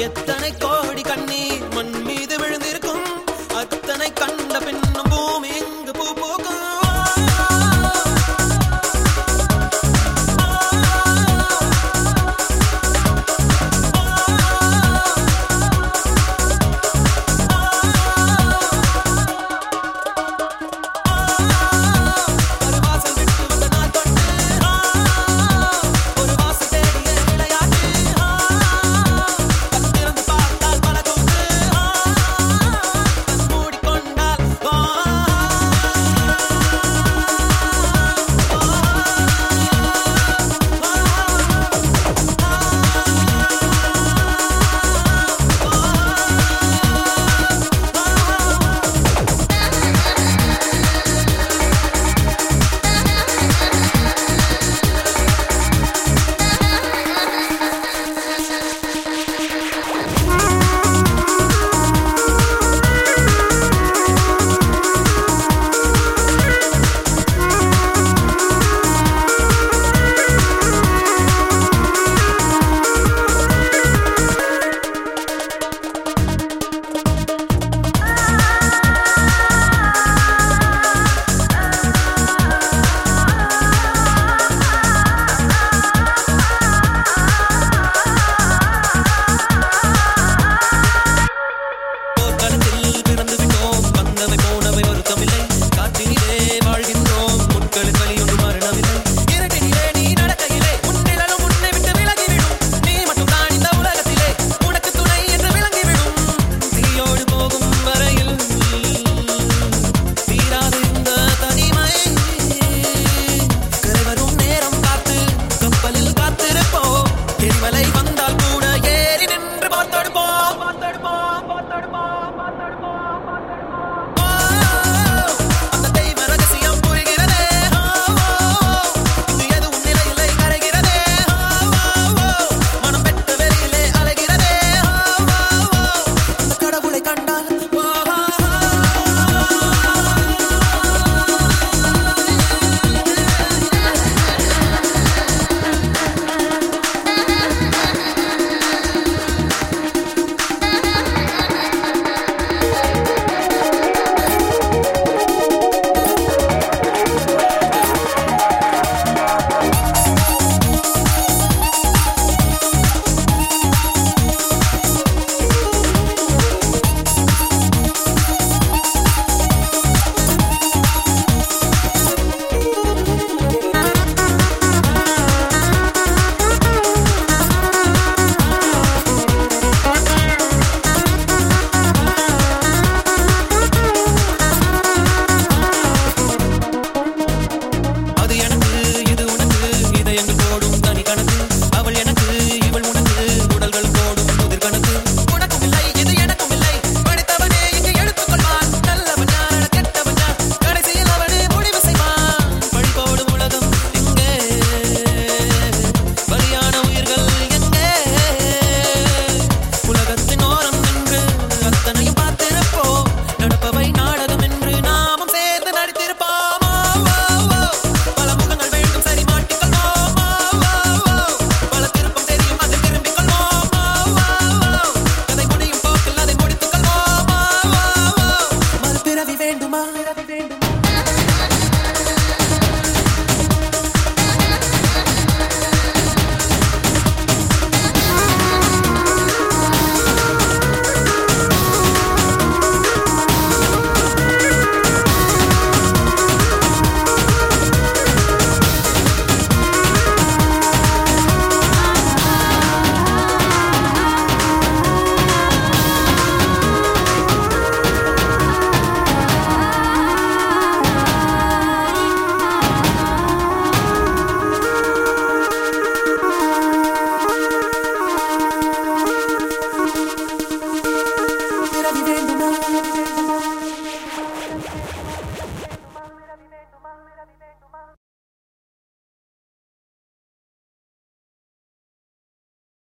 எத்தனை கோடி கண்ணீர்